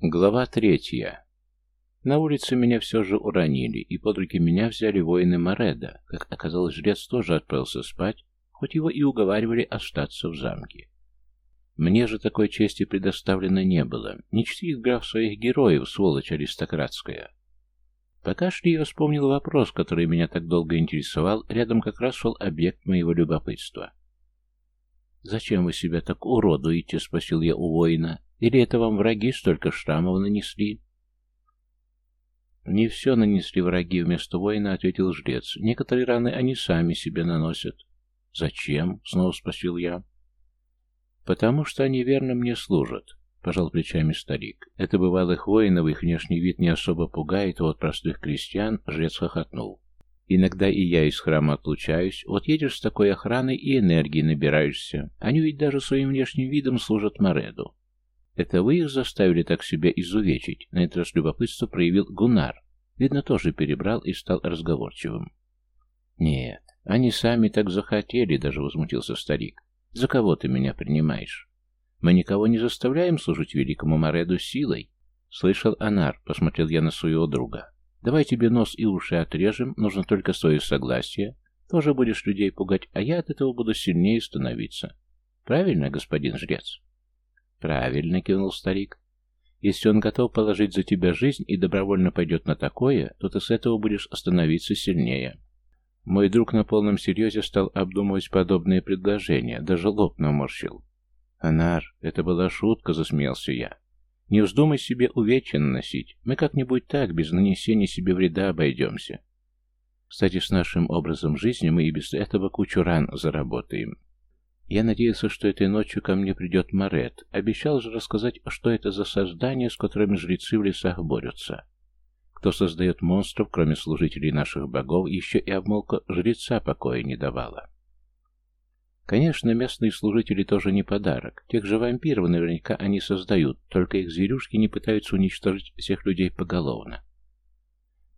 Глава третья. На улице меня все же уронили, и под руки меня взяли воины Мореда. Как оказалось, жрец тоже отправился спать, хоть его и уговаривали остаться в замке. Мне же такой чести предоставлено не было. Не чтит граф своих героев, сволочь аристократская. Пока шли, я вспомнил вопрос, который меня так долго интересовал, рядом как раз шел объект моего любопытства. «Зачем вы себя так уродуете?» — спросил я у воина. Или это вам враги столько шрамов нанесли?» «Не все нанесли враги вместо воина», — ответил жрец. «Некоторые раны они сами себе наносят». «Зачем?» — снова спросил я. «Потому что они верно мне служат», — пожал плечами старик. «Это бывалых воинов, их внешний вид не особо пугает, а вот простых крестьян жрец хохотнул. Иногда и я из храма отлучаюсь, вот едешь с такой охраной и энергии набираешься. Они ведь даже своим внешним видом служат Мореду. «Это вы их заставили так себя изувечить?» На этот раз любопытство проявил Гунар. Видно, тоже перебрал и стал разговорчивым. «Нет, они сами так захотели», — даже возмутился старик. «За кого ты меня принимаешь? Мы никого не заставляем служить великому Мореду силой». «Слышал, Анар», — посмотрел я на своего друга. «Давай тебе нос и уши отрежем, нужно только свое согласие. Тоже будешь людей пугать, а я от этого буду сильнее становиться. Правильно, господин жрец?» «Правильно», — кивнул старик. «Если он готов положить за тебя жизнь и добровольно пойдет на такое, то ты с этого будешь становиться сильнее». Мой друг на полном серьезе стал обдумывать подобные предложения, даже лоб наморщил. «Анар, это была шутка», — засмеялся я. «Не вздумай себе увечья наносить. Мы как-нибудь так, без нанесения себе вреда, обойдемся. Кстати, с нашим образом жизни мы и без этого кучу ран заработаем. Я надеялся, что этой ночью ко мне придет Марет. Обещал же рассказать, что это за создание, с которыми жрецы в лесах борются. Кто создает монстров, кроме служителей наших богов, еще и обмолка жреца покоя не давала. Конечно, местные служители тоже не подарок. Тех же вампиров наверняка они создают, только их зверюшки не пытаются уничтожить всех людей поголовно.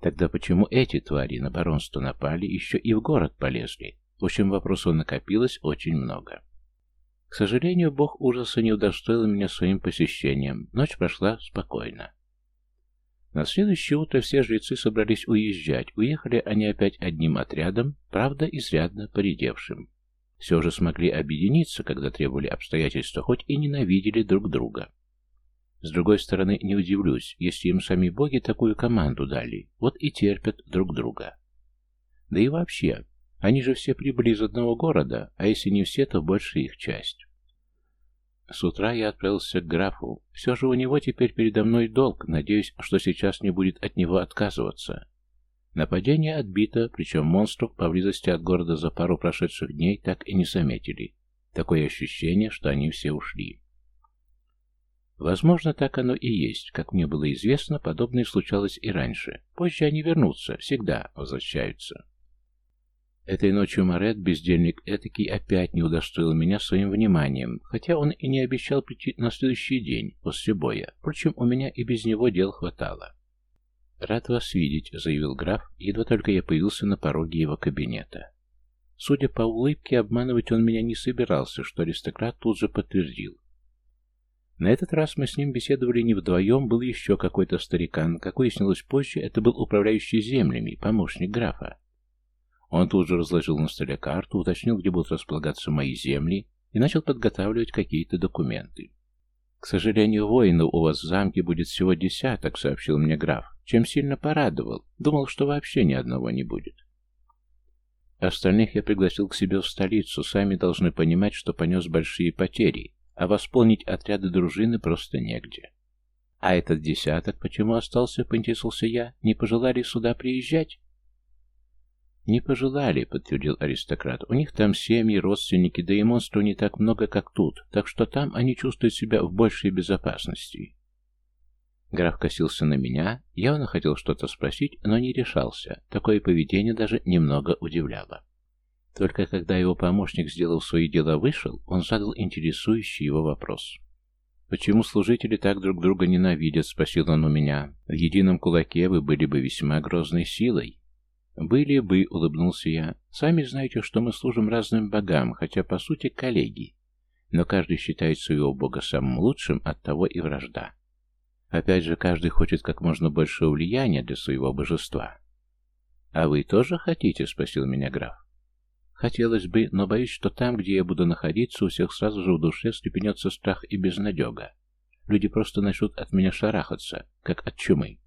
Тогда почему эти твари на баронство напали, еще и в город полезли? В общем, вопросов накопилось очень много. К сожалению, бог ужаса не удостоил меня своим посещением. Ночь прошла спокойно. На следующее утро все жрецы собрались уезжать. Уехали они опять одним отрядом, правда, изрядно поредевшим. Все же смогли объединиться, когда требовали обстоятельства, хоть и ненавидели друг друга. С другой стороны, не удивлюсь, если им сами боги такую команду дали, вот и терпят друг друга. Да и вообще, они же все прибыли из одного города, а если не все, то большая их часть. С утра я отправился к графу. Все же у него теперь передо мной долг. Надеюсь, что сейчас не будет от него отказываться. Нападение отбито, причем монстров поблизости от города за пару прошедших дней так и не заметили. Такое ощущение, что они все ушли. Возможно, так оно и есть. Как мне было известно, подобное случалось и раньше. Позже они вернутся, всегда возвращаются. Этой ночью Морет, бездельник этакий, опять не удостоил меня своим вниманием, хотя он и не обещал прийти на следующий день, после боя. Впрочем, у меня и без него дел хватало. «Рад вас видеть», — заявил граф, едва только я появился на пороге его кабинета. Судя по улыбке, обманывать он меня не собирался, что аристократ тут же подтвердил. На этот раз мы с ним беседовали не вдвоем, был еще какой-то старикан. Как выяснилось позже, это был управляющий землями, помощник графа. Он тут же разложил на столе карту, уточнил, где будут располагаться мои земли, и начал подготавливать какие-то документы. «К сожалению, воинов у вас в замке будет всего десяток», — сообщил мне граф, чем сильно порадовал. Думал, что вообще ни одного не будет. Остальных я пригласил к себе в столицу, сами должны понимать, что понес большие потери, а восполнить отряды дружины просто негде. А этот десяток почему остался, поинтересовался я, не пожелали сюда приезжать? «Не пожелали», — подтвердил аристократ. «У них там семьи, родственники, да и монстров не так много, как тут, так что там они чувствуют себя в большей безопасности». Граф косился на меня, явно хотел что-то спросить, но не решался. Такое поведение даже немного удивляло. Только когда его помощник, сделал свои дела, вышел, он задал интересующий его вопрос. «Почему служители так друг друга ненавидят?» — спросил он у меня. «В едином кулаке вы были бы весьма грозной силой». «Были бы», — улыбнулся я. «Сами знаете, что мы служим разным богам, хотя, по сути, коллеги. Но каждый считает своего бога самым лучшим, от того и вражда. Опять же, каждый хочет как можно больше влияния для своего божества. «А вы тоже хотите?» — спросил меня граф. «Хотелось бы, но боюсь, что там, где я буду находиться, у всех сразу же в душе степенется страх и безнадега. Люди просто начнут от меня шарахаться, как от чумы.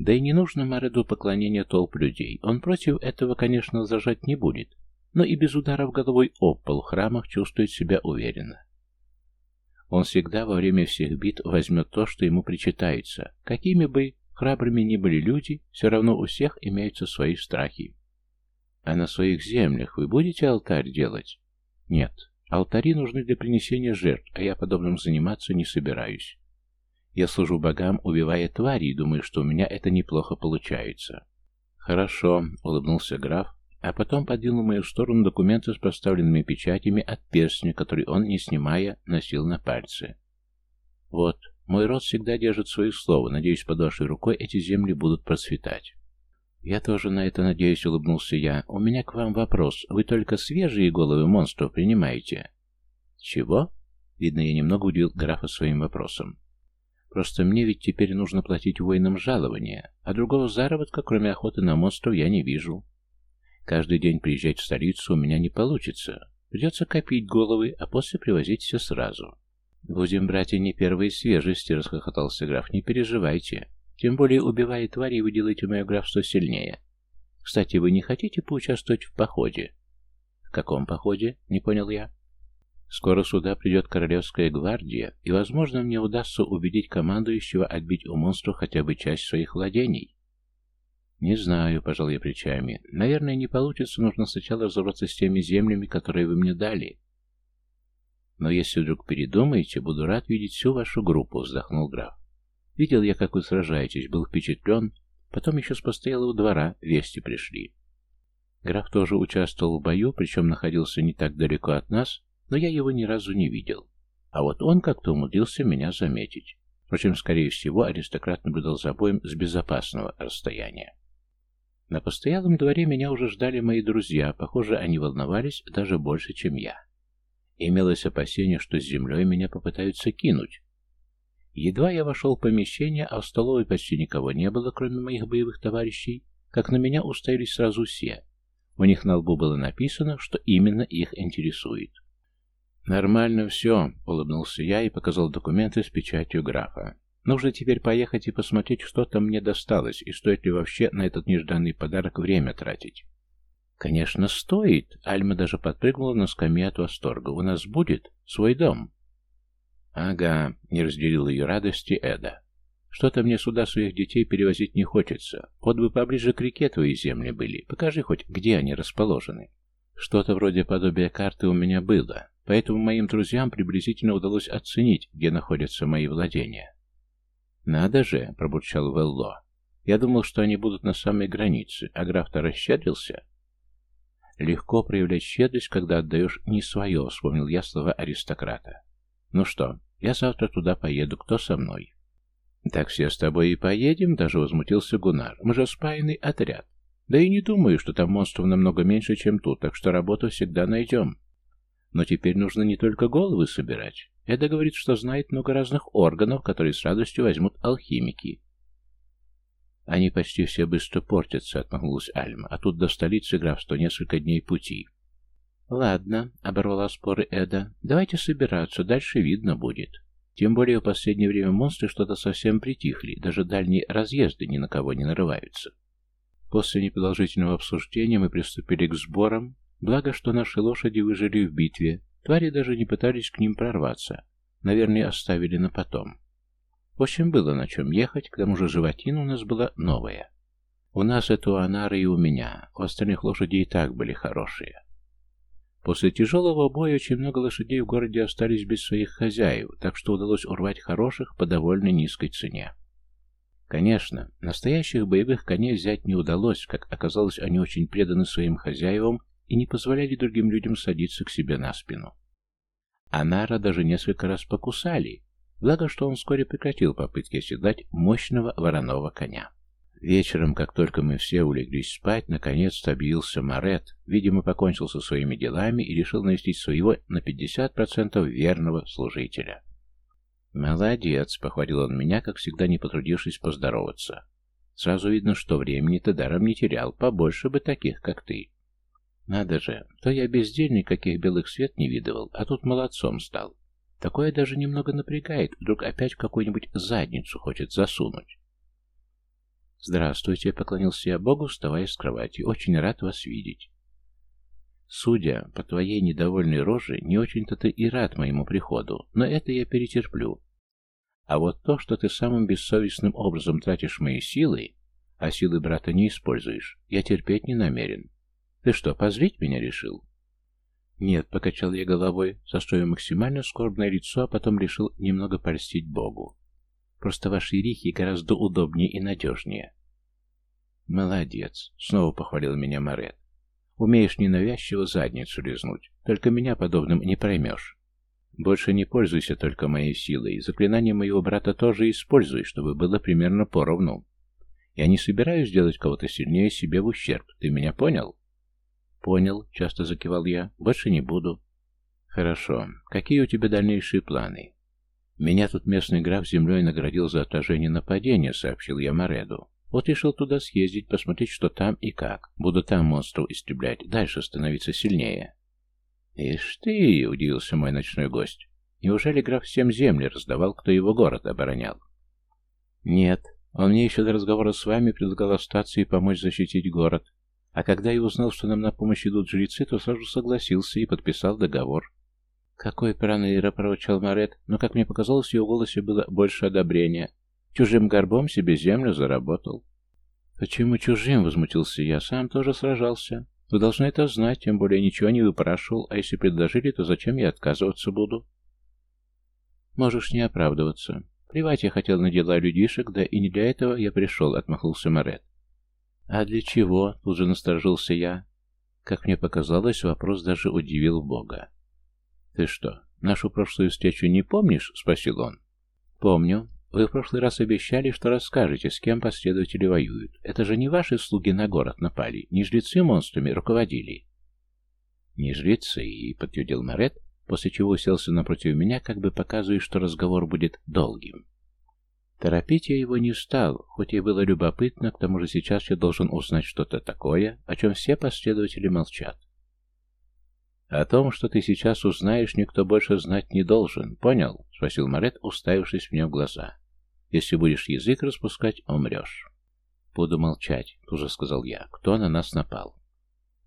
Да и не нужно Мареду поклонения толп людей. Он против этого, конечно, возражать не будет, но и без ударов головой об пол в храмах чувствует себя уверенно. Он всегда во время всех битв возьмет то, что ему причитается. Какими бы храбрыми ни были люди, все равно у всех имеются свои страхи. А на своих землях вы будете алтарь делать? Нет. Алтари нужны для принесения жертв, а я подобным заниматься не собираюсь. Я служу богам, убивая твари, и думаю, что у меня это неплохо получается. Хорошо, улыбнулся граф, а потом подвинул в мою сторону документы с проставленными печатями от перстня, который он, не снимая, носил на пальце. Вот, мой род всегда держит свое слово, надеюсь, под вашей рукой эти земли будут процветать. Я тоже на это надеюсь, улыбнулся я. У меня к вам вопрос. Вы только свежие головы монстров принимаете? Чего? Видно, я немного удивил графа своим вопросом. Просто мне ведь теперь нужно платить воинам жалования, а другого заработка, кроме охоты на монстров, я не вижу. Каждый день приезжать в столицу у меня не получится. Придется копить головы, а после привозить все сразу. «Будем брать и не первые свежести», — расхохотался граф. «Не переживайте. Тем более, убивая твари, вы делаете мое графство сильнее. Кстати, вы не хотите поучаствовать в походе?» «В каком походе?» — не понял я. «Скоро сюда придет Королевская гвардия, и, возможно, мне удастся убедить командующего отбить у монстров хотя бы часть своих владений». «Не знаю», — пожал я плечами. «Наверное, не получится. Нужно сначала разобраться с теми землями, которые вы мне дали». «Но если вдруг передумаете, буду рад видеть всю вашу группу», — вздохнул граф. «Видел я, как вы сражаетесь, был впечатлен. Потом еще с постоялого двора вести пришли». Граф тоже участвовал в бою, причем находился не так далеко от нас, но я его ни разу не видел. А вот он как-то умудрился меня заметить. Впрочем, скорее всего, аристократ наблюдал за боем с безопасного расстояния. На постоялом дворе меня уже ждали мои друзья, похоже, они волновались даже больше, чем я. Имелось опасение, что с землей меня попытаются кинуть. Едва я вошел в помещение, а в столовой почти никого не было, кроме моих боевых товарищей, как на меня уставились сразу все. У них на лбу было написано, что именно их интересует. «Нормально все», — улыбнулся я и показал документы с печатью графа. Нужно теперь поехать и посмотреть, что там мне досталось, и стоит ли вообще на этот нежданный подарок время тратить. Конечно, стоит. Альма даже подпрыгнула на скамье от восторга. У нас будет свой дом. Ага, не разделил ее радости Эда. Что-то мне сюда своих детей перевозить не хочется. Вот бы поближе к реке твои земли были. Покажи хоть, где они расположены. Что-то вроде подобия карты у меня было, поэтому моим друзьям приблизительно удалось оценить, где находятся мои владения. «Надо же!» — пробурчал Велло. «Я думал, что они будут на самой границе, а граф-то расщедрился». «Легко проявлять щедрость, когда отдаешь не свое», — вспомнил я слова аристократа. «Ну что, я завтра туда поеду. Кто со мной?» «Так все с тобой и поедем», — даже возмутился Гунар. «Мы же спаянный отряд. Да и не думаю, что там монстров намного меньше, чем тут, так что работу всегда найдем. Но теперь нужно не только головы собирать. Эда говорит, что знает много разных органов, которые с радостью возьмут алхимики. Они почти все быстро портятся, отмахнулась Альма, а тут до столицы графства несколько дней пути. Ладно, оборвала споры Эда, давайте собираться, дальше видно будет. Тем более в последнее время монстры что-то совсем притихли, даже дальние разъезды ни на кого не нарываются. После непродолжительного обсуждения мы приступили к сборам, благо, что наши лошади выжили в битве, Твари даже не пытались к ним прорваться. Наверное, оставили на потом. В общем, было на чем ехать, к тому же животина у нас была новая. У нас это у Анары и у меня, у остальных лошадей и так были хорошие. После тяжелого боя очень много лошадей в городе остались без своих хозяев, так что удалось урвать хороших по довольно низкой цене. Конечно, настоящих боевых коней взять не удалось, как оказалось, они очень преданы своим хозяевам и не позволяли другим людям садиться к себе на спину. Анара даже несколько раз покусали, благо что он вскоре прекратил попытки оседлать мощного вороного коня. Вечером, как только мы все улеглись спать, наконец-то объявился Марет, видимо, покончил со своими делами и решил навестить своего на 50% верного служителя. «Молодец», — похвалил он меня, как всегда не потрудившись поздороваться. «Сразу видно, что времени ты даром не терял, побольше бы таких, как ты». «Надо же, то я бездельник, каких белых свет не видывал, а тут молодцом стал. Такое даже немного напрягает, вдруг опять в какую-нибудь задницу хочет засунуть». «Здравствуйте», — поклонился я Богу, вставая с кровати. «Очень рад вас видеть». Судя по твоей недовольной роже, не очень-то ты и рад моему приходу, но это я перетерплю. А вот то, что ты самым бессовестным образом тратишь мои силы, а силы брата не используешь, я терпеть не намерен. Ты что, позлить меня решил? Нет, покачал я головой, состроив максимально скорбное лицо, а потом решил немного польстить Богу. Просто ваши рихи гораздо удобнее и надежнее. Молодец, снова похвалил меня Марет. Умеешь ненавязчиво задницу лизнуть. Только меня подобным не проймешь. Больше не пользуйся только моей силой. Заклинание моего брата тоже используй, чтобы было примерно поровну. Я не собираюсь делать кого-то сильнее себе в ущерб. Ты меня понял? Понял, часто закивал я. Больше не буду. Хорошо. Какие у тебя дальнейшие планы? Меня тут местный граф землей наградил за отражение нападения, сообщил я Мореду. Вот решил туда съездить, посмотреть, что там и как. Буду там монстров истреблять, дальше становиться сильнее. «Ишь ты!» — удивился мой ночной гость. «Неужели граф всем земли раздавал, кто его город оборонял?» «Нет. Он мне еще до разговора с вами предлагал остаться и помочь защитить город. А когда я узнал, что нам на помощь идут жрецы, то сразу согласился и подписал договор». «Какой проныра!» — проворчал Марет, но, как мне показалось, в его голосе было больше одобрения. Чужим горбом себе землю заработал. Почему чужим, возмутился я, сам тоже сражался. Вы должны это знать, тем более ничего не выпрашивал, а если предложили, то зачем я отказываться буду? Можешь не оправдываться. Плевать я хотел на дела людишек, да и не для этого я пришел, отмахнулся Морет. А для чего? Тут же насторожился я. Как мне показалось, вопрос даже удивил Бога. «Ты что, нашу прошлую встречу не помнишь?» — спросил он. «Помню. Вы в прошлый раз обещали, что расскажете, с кем последователи воюют. Это же не ваши слуги на город напали, не жрецы монстрами руководили. Не жрецы, подтвердил Марет, после чего уселся напротив меня, как бы показывая, что разговор будет долгим. Торопить я его не стал, хоть и было любопытно, к тому же сейчас я должен узнать что-то такое, о чем все последователи молчат. «О том, что ты сейчас узнаешь, никто больше знать не должен. Понял?» — спросил Марет, уставившись мне в глаза. «Если будешь язык распускать, умрешь». «Буду молчать», — тоже сказал я. «Кто на нас напал?»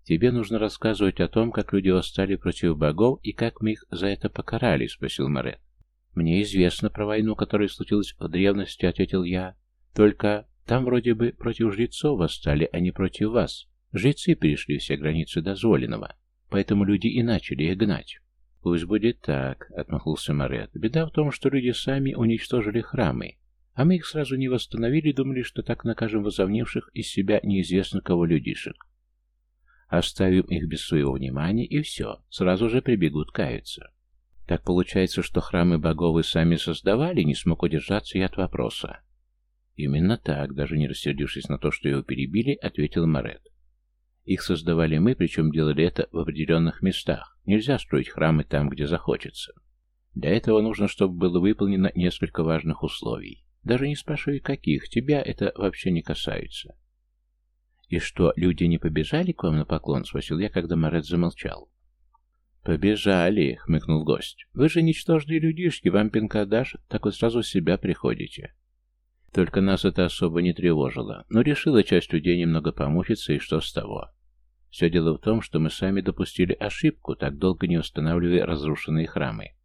«Тебе нужно рассказывать о том, как люди восстали против богов и как мы их за это покарали», — спросил Марет. «Мне известно про войну, которая случилась в древности», — ответил я. «Только там вроде бы против жрецов восстали, а не против вас. Жрецы перешли все границы дозволенного поэтому люди и начали их гнать. «Пусть будет так», — отмахнулся Морет. «Беда в том, что люди сами уничтожили храмы, а мы их сразу не восстановили, думали, что так накажем возомнивших из себя неизвестно кого людишек. Оставим их без своего внимания, и все, сразу же прибегут каяться. Так получается, что храмы богов вы сами создавали, не смог удержаться и от вопроса. Именно так, даже не рассердившись на то, что его перебили, ответил Морет. Их создавали мы, причем делали это в определенных местах. Нельзя строить храмы там, где захочется. Для этого нужно, чтобы было выполнено несколько важных условий. Даже не спрашивай, каких, тебя это вообще не касается. «И что, люди не побежали к вам на поклон?» — спросил я, когда Марет замолчал. «Побежали», — хмыкнул гость. «Вы же ничтожные людишки, вам пинка дашь, так вы сразу в себя приходите. Только нас это особо не тревожило, но решила часть людей немного помучиться, и что с того. Все дело в том, что мы сами допустили ошибку, так долго не устанавливая разрушенные храмы.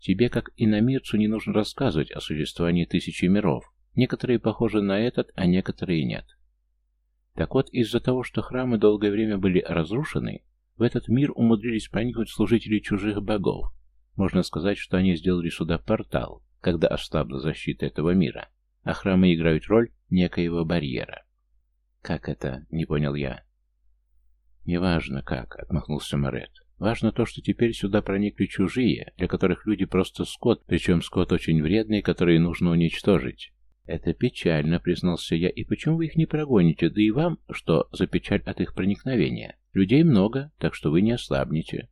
Тебе, как и на мирцу, не нужно рассказывать о существовании тысячи миров. Некоторые похожи на этот, а некоторые нет. Так вот, из-за того, что храмы долгое время были разрушены, в этот мир умудрились проникнуть служители чужих богов. Можно сказать, что они сделали сюда портал, когда ослабла защита этого мира а храмы играют роль некоего барьера. «Как это?» — не понял я. «Неважно как», — отмахнулся Морет. «Важно то, что теперь сюда проникли чужие, для которых люди просто скот, причем скот очень вредный, который нужно уничтожить». «Это печально», — признался я. «И почему вы их не прогоните? Да и вам, что за печаль от их проникновения? Людей много, так что вы не ослабнете».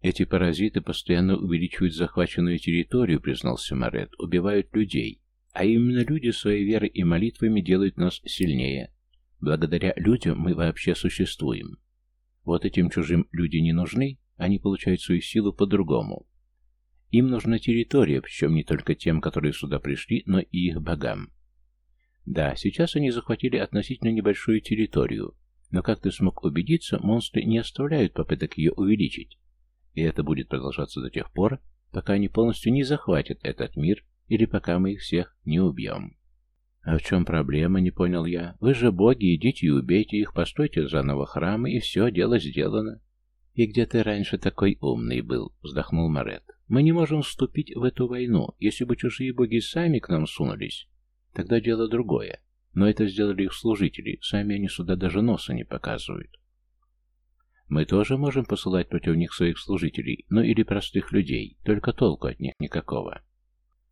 Эти паразиты постоянно увеличивают захваченную территорию, признался Морет, убивают людей. А именно люди своей верой и молитвами делают нас сильнее. Благодаря людям мы вообще существуем. Вот этим чужим люди не нужны, они получают свою силу по-другому. Им нужна территория, причем не только тем, которые сюда пришли, но и их богам. Да, сейчас они захватили относительно небольшую территорию, но, как ты смог убедиться, монстры не оставляют попыток ее увеличить. И это будет продолжаться до тех пор, пока они полностью не захватят этот мир или пока мы их всех не убьем. «А в чем проблема?» — не понял я. «Вы же боги, идите и убейте их, постойте заново храмы, и все, дело сделано». «И где ты раньше такой умный был?» — вздохнул Морет. «Мы не можем вступить в эту войну. Если бы чужие боги сами к нам сунулись, тогда дело другое. Но это сделали их служители, сами они сюда даже носа не показывают. Мы тоже можем посылать против них своих служителей, ну или простых людей, только толку от них никакого.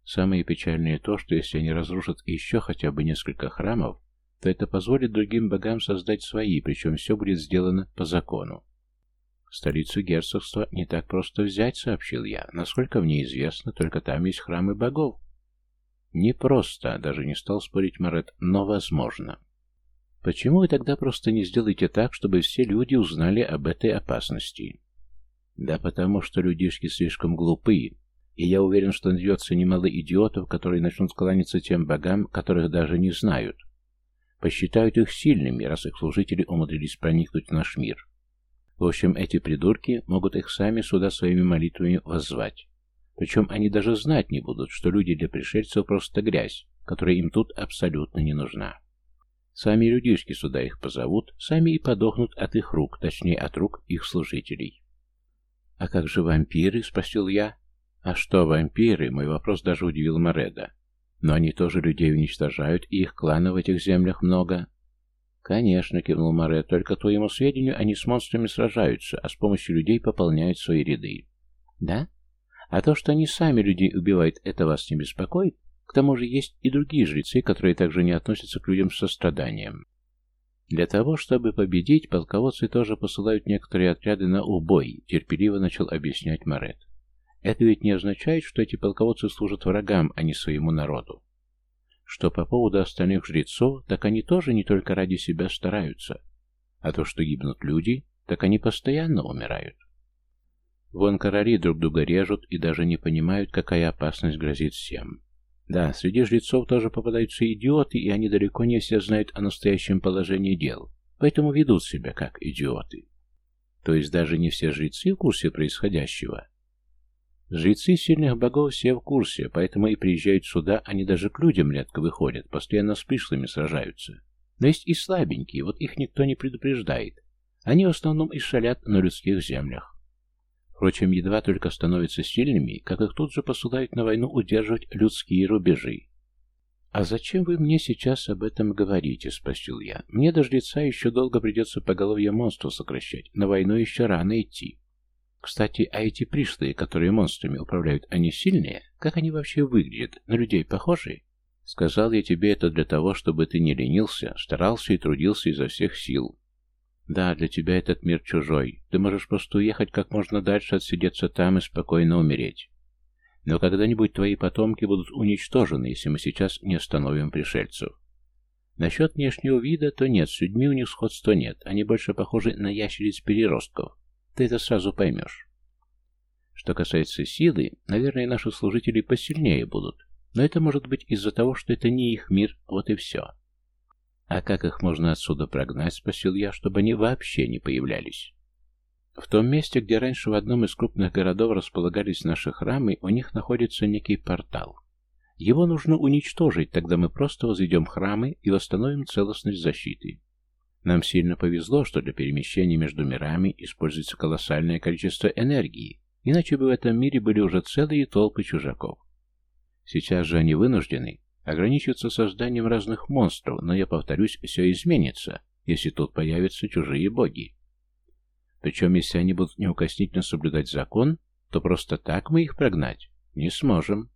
Самое печальное то, что если они разрушат еще хотя бы несколько храмов, то это позволит другим богам создать свои, причем все будет сделано по закону. Столицу герцогства не так просто взять, сообщил я. Насколько мне известно, только там есть храмы богов. Не просто, даже не стал спорить Марет, но возможно. Почему вы тогда просто не сделаете так, чтобы все люди узнали об этой опасности? Да потому что людишки слишком глупые, и я уверен, что найдется немало идиотов, которые начнут кланяться тем богам, которых даже не знают. Посчитают их сильными, раз их служители умудрились проникнуть в наш мир. В общем, эти придурки могут их сами сюда своими молитвами воззвать. Причем они даже знать не будут, что люди для пришельцев просто грязь, которая им тут абсолютно не нужна. Сами людишки сюда их позовут, сами и подохнут от их рук, точнее от рук их служителей. «А как же вампиры?» — спросил я. «А что вампиры?» — мой вопрос даже удивил Мореда. «Но они тоже людей уничтожают, и их кланов в этих землях много». «Конечно», — кивнул Моред, — «только твоему сведению они с монстрами сражаются, а с помощью людей пополняют свои ряды». «Да? А то, что они сами людей убивают, это вас не беспокоит? К тому же есть и другие жрецы, которые также не относятся к людям с состраданием». Для того, чтобы победить, полководцы тоже посылают некоторые отряды на убой, терпеливо начал объяснять Морет. Это ведь не означает, что эти полководцы служат врагам, а не своему народу. Что по поводу остальных жрецов, так они тоже не только ради себя стараются. А то, что гибнут люди, так они постоянно умирают. Вон короли друг друга режут и даже не понимают, какая опасность грозит всем. Да, среди жрецов тоже попадаются идиоты, и они далеко не все знают о настоящем положении дел, поэтому ведут себя как идиоты. То есть даже не все жрецы в курсе происходящего, Жрецы сильных богов все в курсе, поэтому и приезжают сюда, они даже к людям редко выходят, постоянно с пришлыми сражаются. Но есть и слабенькие, вот их никто не предупреждает. Они в основном и шалят на людских землях. Впрочем, едва только становятся сильными, как их тут же посылают на войну удерживать людские рубежи. «А зачем вы мне сейчас об этом говорите?» — спросил я. «Мне до жреца еще долго придется поголовье монстров сокращать, на войну еще рано идти». Кстати, а эти пришлые, которые монстрами управляют, они сильные? Как они вообще выглядят? На людей похожи? Сказал я тебе это для того, чтобы ты не ленился, старался и трудился изо всех сил. Да, для тебя этот мир чужой. Ты можешь просто уехать как можно дальше, отсидеться там и спокойно умереть. Но когда-нибудь твои потомки будут уничтожены, если мы сейчас не остановим пришельцев. Насчет внешнего вида, то нет, с людьми у них сходства нет. Они больше похожи на ящериц-переростков. Ты это сразу поймешь. Что касается силы, наверное, наши служители посильнее будут, но это может быть из-за того, что это не их мир, вот и все. А как их можно отсюда прогнать, спросил я, чтобы они вообще не появлялись. В том месте, где раньше в одном из крупных городов располагались наши храмы, у них находится некий портал. Его нужно уничтожить, тогда мы просто возведем храмы и восстановим целостность защиты. Нам сильно повезло, что для перемещения между мирами используется колоссальное количество энергии, иначе бы в этом мире были уже целые толпы чужаков. Сейчас же они вынуждены ограничиваться созданием разных монстров, но я повторюсь, все изменится, если тут появятся чужие боги. Причем, если они будут неукоснительно соблюдать закон, то просто так мы их прогнать не сможем.